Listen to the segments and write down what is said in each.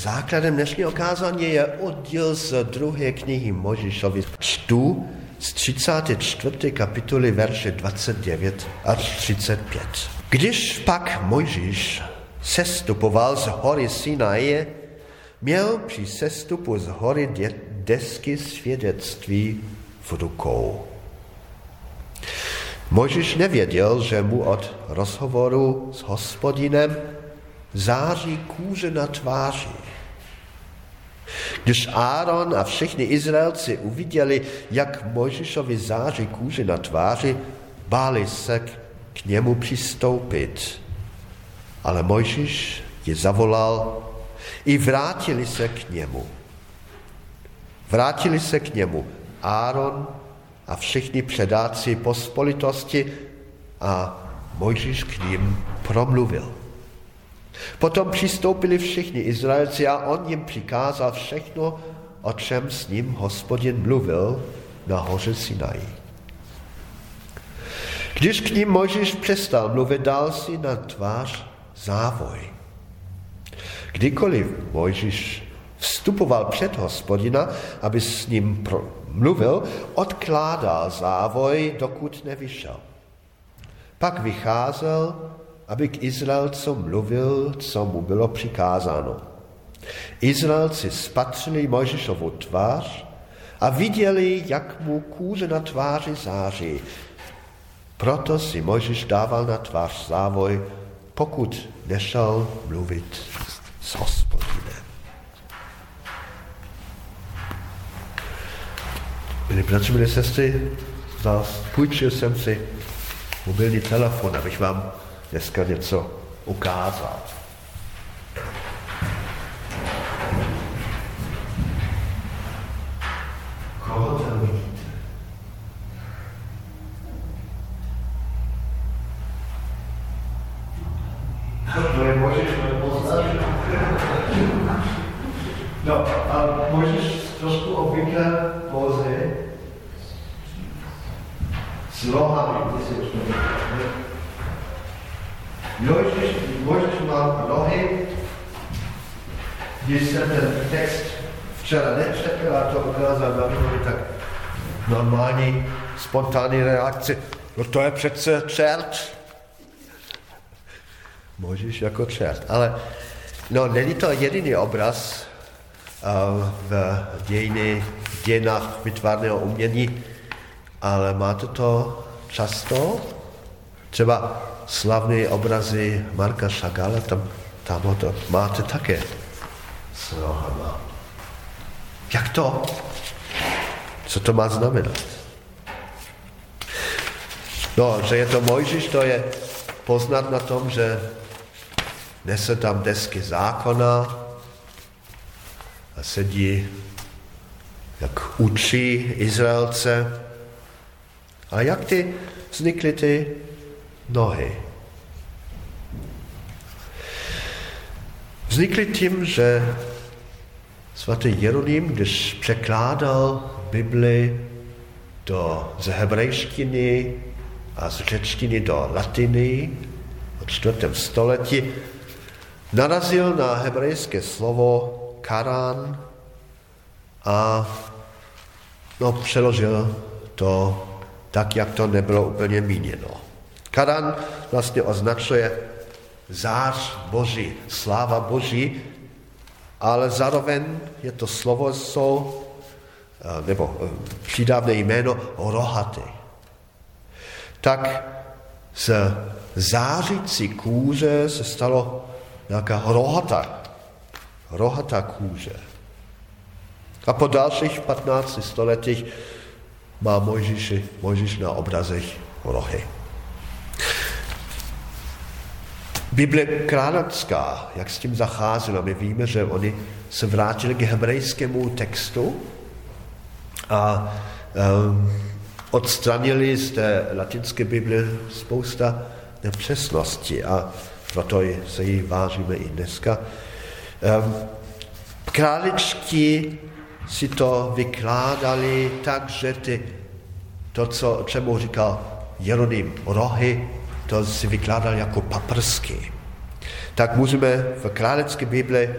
základem dnešního kázání je oddíl z druhé knihy Možišovi. Čtu z 34. kapitoly verše 29 až 35. Když pak Mojžíš sestupoval z hory Sinaje, měl při sestupu z hory desky svědectví v rukou. Mojžíš nevěděl, že mu od rozhovoru s hospodinem září kůže na tváři. Když Áron a všichni Izraelci uviděli, jak Mojžišovi září kůže na tváři, báli se k němu přistoupit. Ale Mojžiš je zavolal i vrátili se k němu. Vrátili se k němu Áron a všichni předáci pospolitosti a Mojžíš k ním promluvil. Potom přistoupili všichni Izraelci a on jim přikázal všechno, o čem s ním hospodin mluvil na hoře Sinai. Když k ním Mojžíš přestal mluvit, dal si na tvář závoj. Kdykoliv Mojžíš vstupoval před hospodina, aby s ním mluvil, odkládal závoj, dokud nevyšel. Pak vycházel aby k Izraelcům mluvil, co mu bylo přikázáno. Izraelci spatřili Mojžišovu tvář a viděli, jak mu kůže na tváři září. Proto si Mojžiš dával na tvář závoj, pokud nešel mluvit s hospodinem. Milí bratři, milí sestry, půjčil jsem si mobilní telefon, abych vám dneska něco ukázat. Koho tam vidíte? To je Možeš No, a můžeš trošku obvyklé pózy s rohami, ty si už Mojžiš má nohy, když jsem ten text včera nečetl a to ukázal na mě, tak normální, spontánní reakce. No to je přece čert. Mojžiš jako čert. Ale no, není to jediný obraz uh, v dějiny, dějinách vytvarného umění, ale máte to často. Třeba slavné obrazy Marka Šagala, tam, tam to máte také s nohama. Jak to? Co to má znamenat? No, že je to Mojžiš, to je poznat na tom, že nese tam desky zákona a sedí, jak učí Izraelce. A jak ty vznikly ty nohy. Vznikly tím, že svatý Jeroným, když překládal Bibli do, z hebrejštiny a z řečtiny do latiny od 4. století, narazil na hebrejské slovo karán a no, přeložil to tak, jak to nebylo úplně míněno. Karan vlastně označuje zář Boží, sláva Boží, ale zároveň je to slovo jsou, eh, nebo eh, přidávné jméno rohatý. Tak z zářící kůže se stalo nějaká rohata, rohatá kůže. A po dalších 15 stoletích má Mojžíš na obrazech rohy. Bible královská, jak s tím zacházela, my víme, že oni se vrátili k hebrejskému textu a um, odstranili z té latinské Bible spousta nepřesností a proto se jí vážíme i dneska. Um, králičky si to vykládali tak, že ty, to, co, čemu říkal Jeroným, rohy, to si vykládal jako paprsky. Tak můžeme v králecké Bibli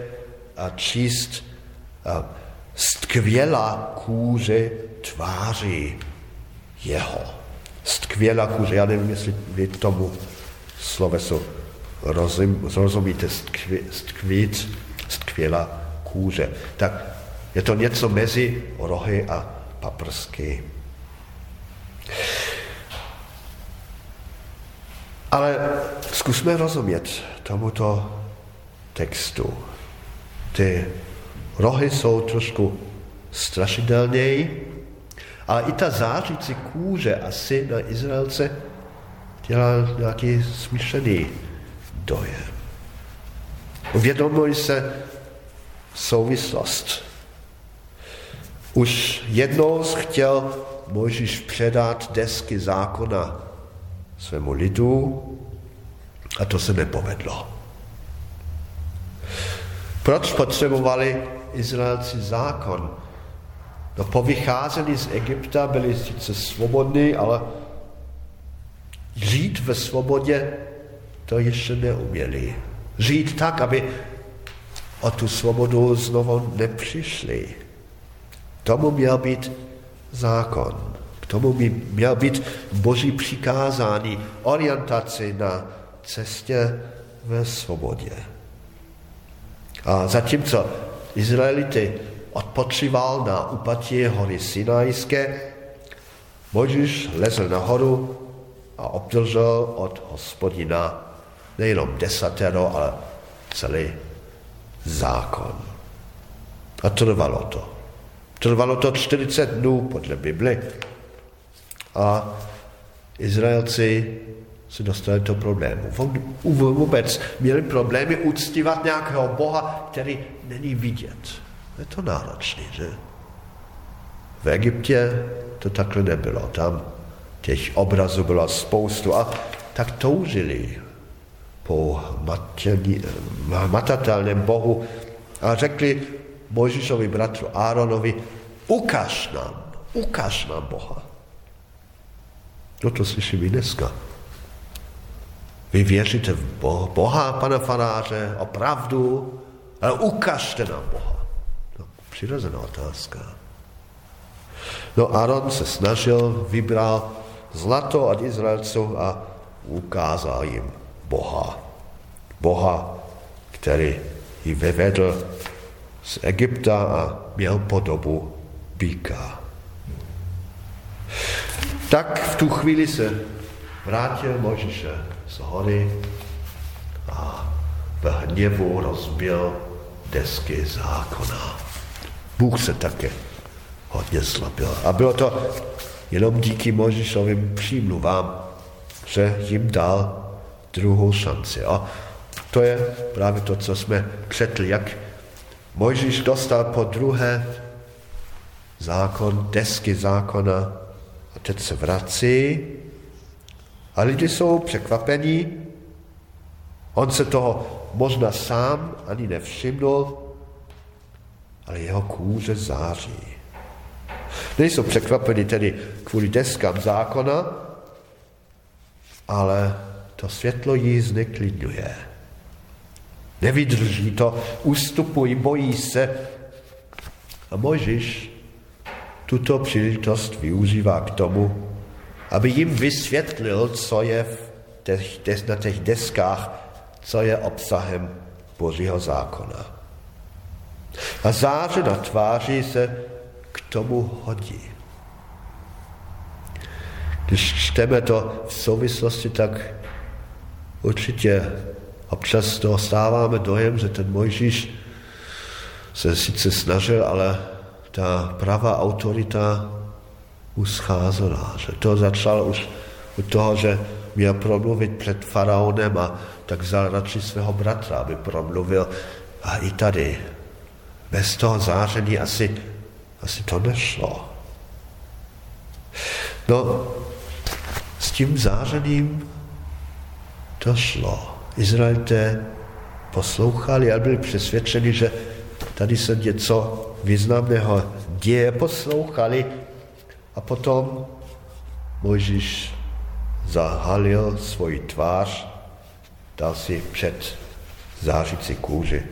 a číst a skvělá kůže tváří jeho. Skvělá kůže, já nevím, jestli vy tomu slovesu rozum, rozumíte, skvít, skvělá kůže. Tak je to něco mezi rohy a paprsky. Ale zkusme rozumět tomuto textu. Ty rohy jsou trošku strašidelněji, ale i ta zářící kůže asi na Izraelce dělá nějaký smyšlený dojem. Uvědomuji se souvislost. Už jednou chtěl Mojžíš předat desky zákona svému lidu a to se nepovedlo. Proč potřebovali Izraelci zákon? No po vycházení z Egypta byli sice svobodní, ale žít ve svobodě to ještě neuměli. Žít tak, aby o tu svobodu znovu nepřišli. Tomu měl být zákon. K tomu by měl být boží přikázání, orientaci na cestě ve svobodě. A zatímco Izraelity odpočíval na upatí hory Sinajské, Mojžíš lezl nahoru a obdržel od hospodina nejenom desatero, ale celý zákon. A trvalo to. Trvalo to 40 dnů podle Bible. A Izraelci se dostali do problému. Vůbec měli problémy uctívat nějakého Boha, který není vidět. Je to náročné, že? V Egyptě to takhle nebylo. Tam těch obrazů bylo spoustu a tak toužili po matatelném Bohu a řekli Mojžišovi bratru Áronovi, ukaž nám, ukaž nám Boha. No to slyším i dneska. Vy věříte v Boha, pane faráře, opravdu, ale ukažte nám Boha. No, přirozená otázka. No Aaron se snažil, vybral zlato od Izraelců a ukázal jim Boha. Boha, který ji vyvedl z Egypta a měl podobu býka. Tak v tu chvíli se vrátil Možíše z hory a v hněvu rozbil desky zákona. Bůh se také hodně zlabil. A bylo to jenom díky Možíšovým přímluvám, že jim dal druhou šanci. A to je právě to, co jsme četli, jak Mojžíš dostal po druhé zákon, desky zákona a teď se vrací a lidi jsou překvapení. On se toho možná sám ani nevšimnul, ale jeho kůže září. Nejsou překvapeni tedy kvůli deskám zákona, ale to světlo jí zneklidňuje. Nevydrží to, ustupují, bojí se. A Mojžiš tuto příležitost využívá k tomu, aby jim vysvětlil, co je v těch, na těch deskách, co je obsahem Božího zákona. A záře na tváři se k tomu hodí. Když čteme to v souvislosti, tak určitě občas dostáváme dojem, že ten Mojžíš se sice snažil, ale ta pravá autorita uscházela. Že to začal už u toho, že měl promluvit před faraonem a tak vzal radši svého bratra, aby promluvil. A i tady, bez toho záření asi, asi to nešlo. No, s tím zářením to šlo. Izraelité poslouchali a byli přesvědčeni, že tady se něco významného děje, poslouchali a potom Mojžíš zahalil svoji tvář, dal si před zářící kůži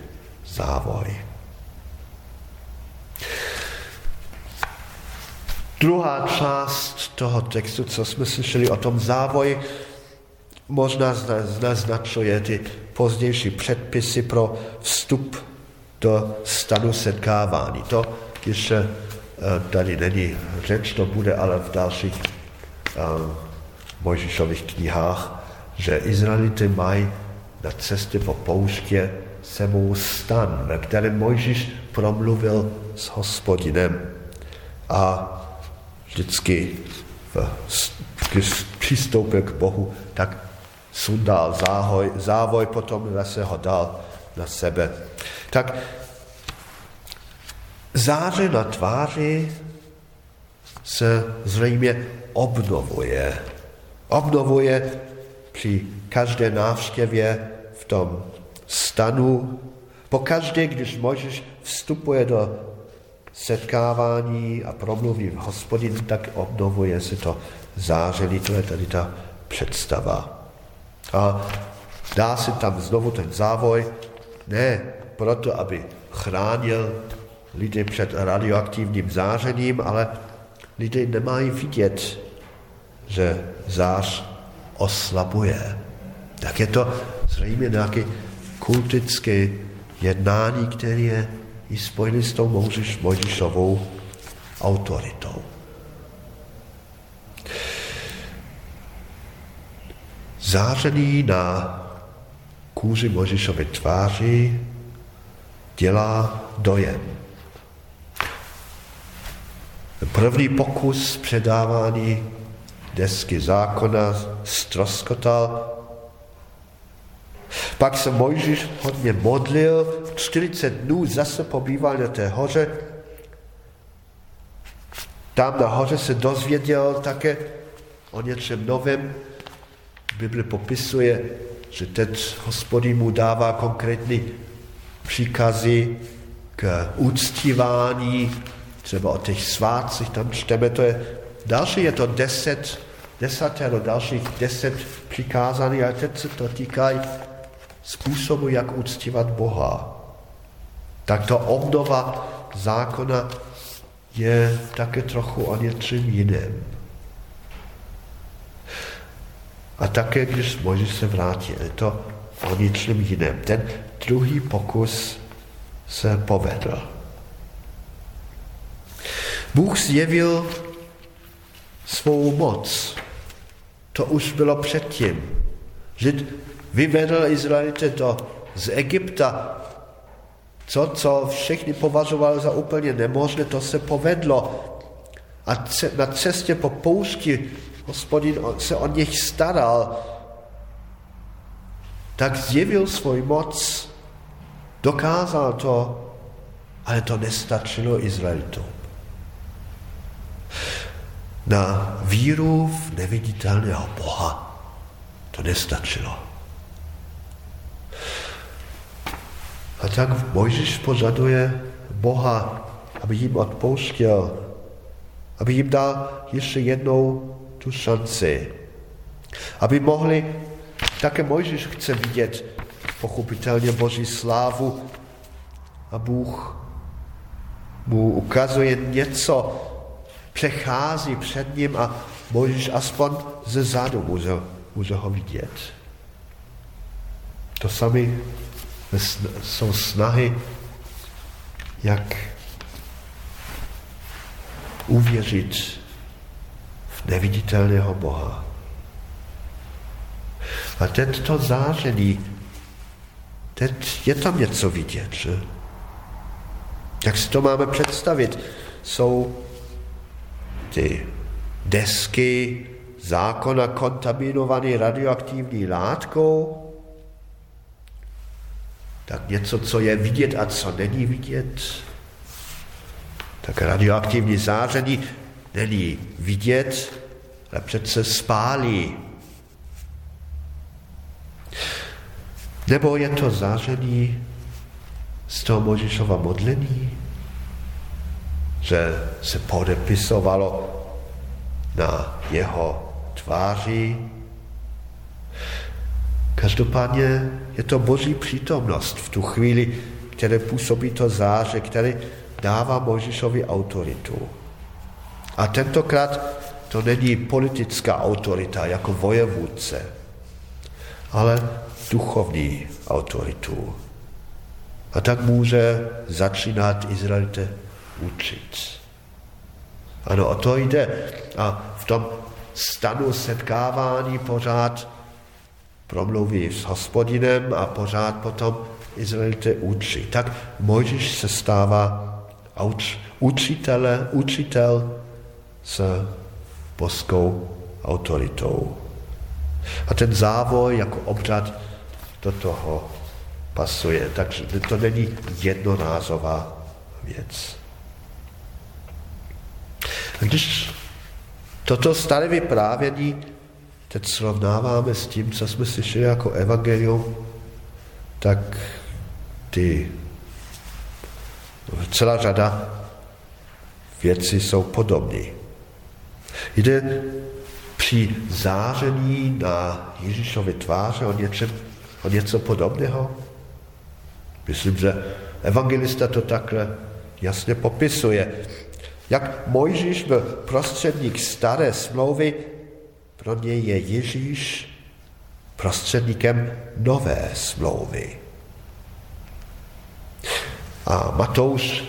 závoj. Druhá část toho textu, co jsme slyšeli o tom závoji, možná naznačuje ty pozdější předpisy pro vstup do stanu setkávání. To ještě eh, tady není řeč, to bude ale v dalších um, Mojžišových knihách, že Izraelity mají na cestě po pouště sebou stan, ve kterém Mojžíš promluvil s hospodinem. A vždycky, když přistoupil k Bohu, tak sundal záhoj, závoj, potom zase ho dal na sebe. Tak záře na tváři se zřejmě obnovuje. Obnovuje při každé návštěvě v tom stanu. Pokaždé, když Mojžíš vstupuje do setkávání a promluví v hospodin, tak obnovuje se to záření, to je tady ta představa. A dá se tam znovu ten závoj, ne proto, aby chránil lidi před radioaktivním zářením, ale lidé nemají vidět, že zář oslabuje. Tak je to zřejmě nějaké kultické jednání, které je i spojený s tou Mojžiš, Mojžišovou autoritou. Záření na kůži Mojžišovy tváři dělá dojem. První pokus předávání desky zákona stroskotal. Pak se Mojžíš hodně modlil, 40 dnů zase pobýval na té hoře. Tam na hoře se dozvěděl také o něčem novém. Bible popisuje, že teď hospodin mu dává konkrétní příkazy k úctívání, třeba o těch svátcích, tam čteme, to je další, je to deset, desatero, dalších deset přikázání, ale teď se to týká způsobu, jak uctívat Boha. Tak to obnova zákona je také trochu o něčem jiném. A také, když Mojžíš se vrátil, je to o něčem jiném. Ten druhý pokus se povedl. Bůh zjevil svou moc. To už bylo předtím. Žid vyvedl Izraelite do, z Egypta. Co, co všichni považovali za úplně nemožné, to se povedlo. A na cestě po poušti hospodin se o nich staral. Tak zjevil svůj moc, dokázal to, ale to nestačilo Izraelitům na víru v neviditelného Boha to nestačilo. A tak Mojžíš požaduje Boha, aby jim odpouštěl, aby jim dal ještě jednou tu šanci. Aby mohli, také Mojžíš chce vidět pochopitelně Boží slávu a Bůh mu ukazuje něco, přechází před ním a Mojžíš aspoň ze zadu může, může ho vidět. To sami jsou snahy, jak uvěřit neviditelného Boha. A teď to záření, teď je tam něco vidět, že? Jak si to máme představit? Jsou ty desky zákona kontaminované radioaktivní látkou, tak něco, co je vidět a co není vidět, tak radioaktivní záření není vidět, ale přece spálí. Nebo je to záření z toho Možišova modlení? že se podepisovalo na jeho tváři. Každopádně je to boží přítomnost v tu chvíli, které působí to záře, který dává Možišovi autoritu. A tentokrát to není politická autorita jako vojevůdce, ale duchovní autoritu. A tak může začínat Izraelite učit. Ano, o to jde. A v tom stanu setkávání pořád promluví s hospodinem a pořád potom Izraelite učí. Tak Mojžíš se stává uč, učitele, učitel s boskou autoritou. A ten závoj jako obřad do toho pasuje. Takže to není jednorázová věc. A když toto staré vyprávění teď srovnáváme s tím, co jsme slyšeli jako evangelium, tak ty celá řada věcí jsou podobné. Jde při záření na Ježíšově tváře o, něčem, o něco podobného? Myslím, že evangelista to takhle jasně popisuje. Jak Mojžíš byl prostředník staré smlouvy, pro něj je Ježíš prostředníkem nové smlouvy. A Matouš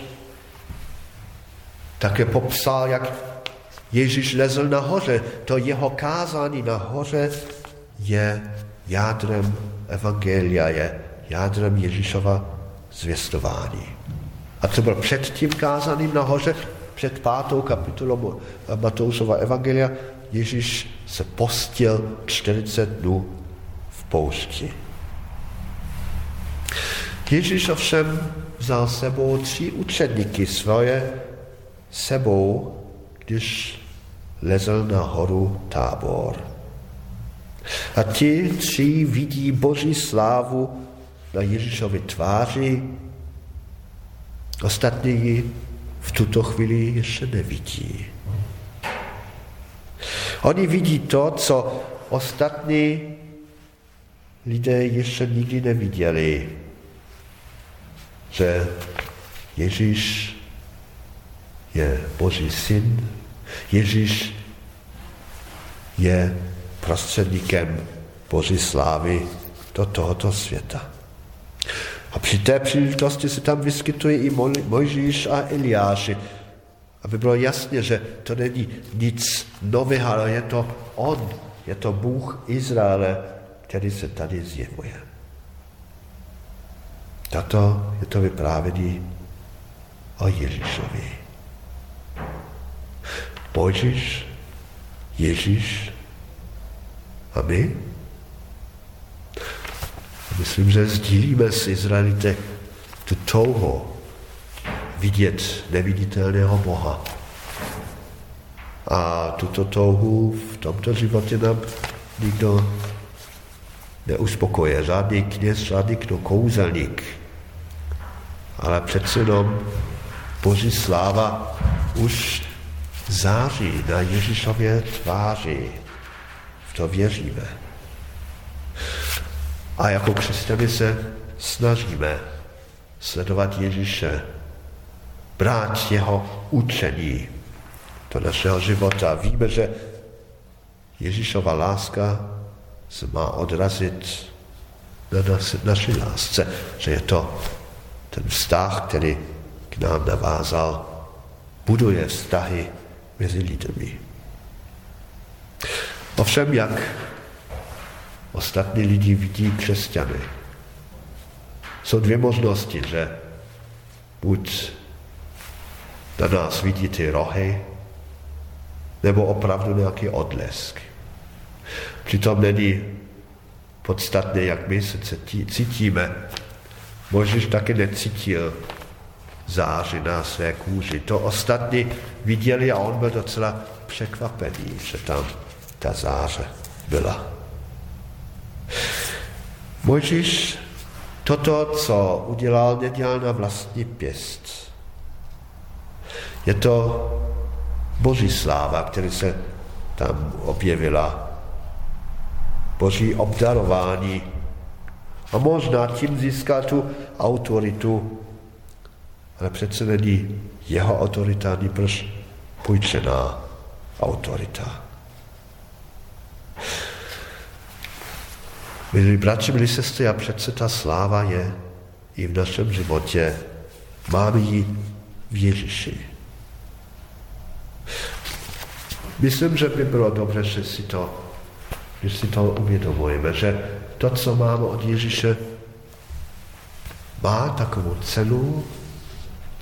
také popsal, jak Ježíš lezl nahoře. To jeho kázání nahoře je jádrem Evangelia, je jádrem Ježíšova zvěstování. A co byl před tím kázáním nahoře, před pátou kapitolou Matoušova Evangelia, Ježíš se postil 40 dnů v poušti. Ježíš ovšem vzal sebou tři učedníky svoje sebou, když lezl na horu tábor. A ti tři vidí Boží slávu na Ježíšovi tváři, ostatní ji v tuto chvíli ještě nevidí. Oni vidí to, co ostatní lidé ještě nikdy neviděli, že Ježíš je Boží syn, Ježíš je prostředníkem Boží slávy do tohoto světa. A při té příležitosti se tam vyskytuje i Mojžíš a Eliáši, aby bylo jasně, že to není nic nového, ale je to On, je to Bůh Izraele, který se tady zjevuje. Tato je to vyprávění o Ježíšovi. Mojžíš, Ježíš a my? Myslím, že sdílíme s Izraelite tu touhu vidět neviditelného Boha. A tuto touhu v tomto životě nám nikdo neuspokoje. Žádný kněz, žádný kdo kouzelník. Ale přece jenom Boží sláva už září na Ježíšově tváři. V to věříme. A jako křesťany se snažíme sledovat Ježíše, brát jeho učení do našeho života. Víme, že Ježíšova láska se má odrazit na naší lásce, že je to ten vztah, který k nám navázal, buduje vztahy mezi lidmi. Ovšem, jak ostatní lidi vidí křesťany, jsou dvě možnosti, že buď na nás vidí ty rohy, nebo opravdu nějaký odlesk. Přitom není podstatné, jak my se cítíme. Možná taky necítil záři na své kůži. To ostatní viděli a on byl docela překvapený, že tam ta záře byla. Mojžíš toto, co udělal, nedělal na vlastní pěst. Je to boží sláva, která se tam objevila. Boží obdarování. A možná tím získá tu autoritu ale přece není jeho autorita, proč půjčená autorita. Milí bratři, milí sestry, a přece ta sláva je i v našem životě. Máme ji v Ježíši. Myslím, že by bylo dobře, že si to, že si to uvědomujeme, že to, co máme od Ježíše, má takovou cenu,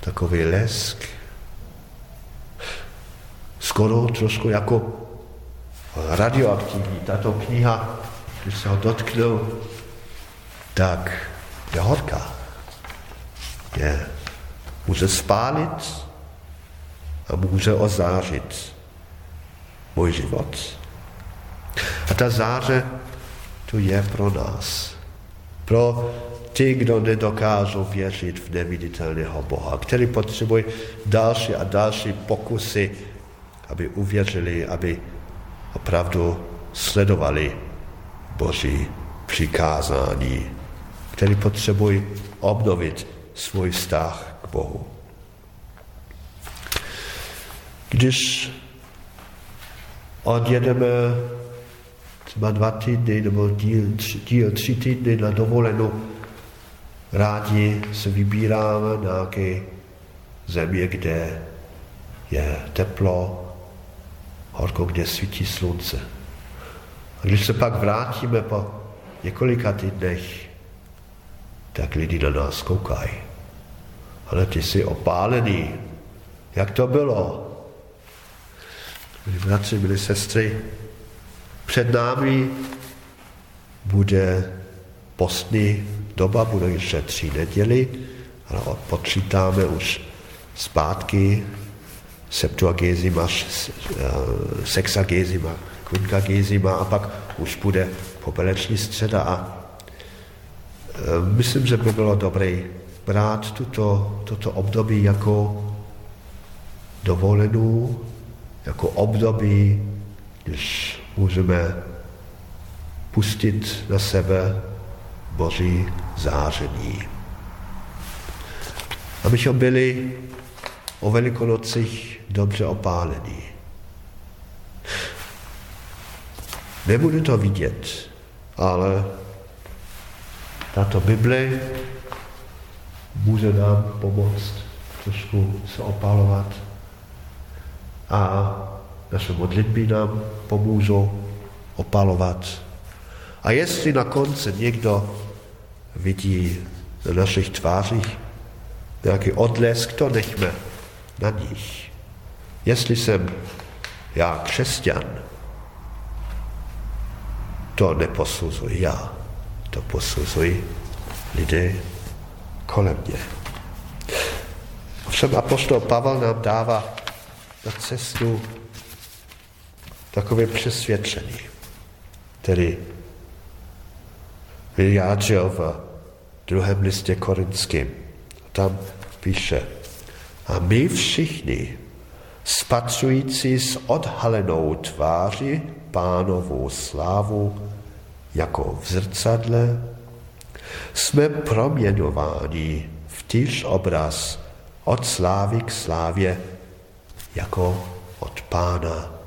takový lesk, skoro trošku jako radioaktivní. Tato kniha, když se ho dotknou, tak je horká. Je, může spálit a může ozářit můj život. A ta záře tu je pro nás. Pro ty, kdo nedokážou věřit v neviditelného Boha, který potřebují další a další pokusy, aby uvěřili, aby opravdu sledovali Boží přikázání, který potřebují obnovit svůj vztah k Bohu. Když odjedeme třeba dva týdny nebo díl, díl tři týdny na dovolenou, rádi se vybíráme na nějaké země, kde je teplo, horko, kde svítí slunce. A když se pak vrátíme po několika týdnech, tak lidi na nás koukají. Ale ty jsi opálený. Jak to bylo? Milí bratři, milí sestry, před námi bude postní doba, bude ještě tři neděli, ale odpočítáme už zpátky. Septuagésima, eh, Sexagésima, Quinquagésima a pak už bude popeleční středa a eh, myslím, že by bylo dobré brát tuto, toto období jako dovolenou, jako období, když můžeme pustit na sebe Boží záření. Abychom byli o velikonocích dobře opálení. Nebudu to vidět, ale tato Bible může nám pomoct trošku se opálovat a naše modlitby nám pomůžou opalovat. A jestli na konci někdo vidí na našich tvářích nějaký odlesk, to nechme na nich. Jestli jsem já křesťan, to neposuzuji já, to posuzují lidé kolem mě. Ovšem apostol Pavel nám dává na cestu takové přesvědčení, který vyjádřil v druhém listě korinským. Tam píše, a my všichni, spatřující s odhalenou tváři pánovou slávu jako v zrcadle, jsme proměňováni v týž obraz od slávy k slávě jako od pána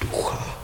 ducha.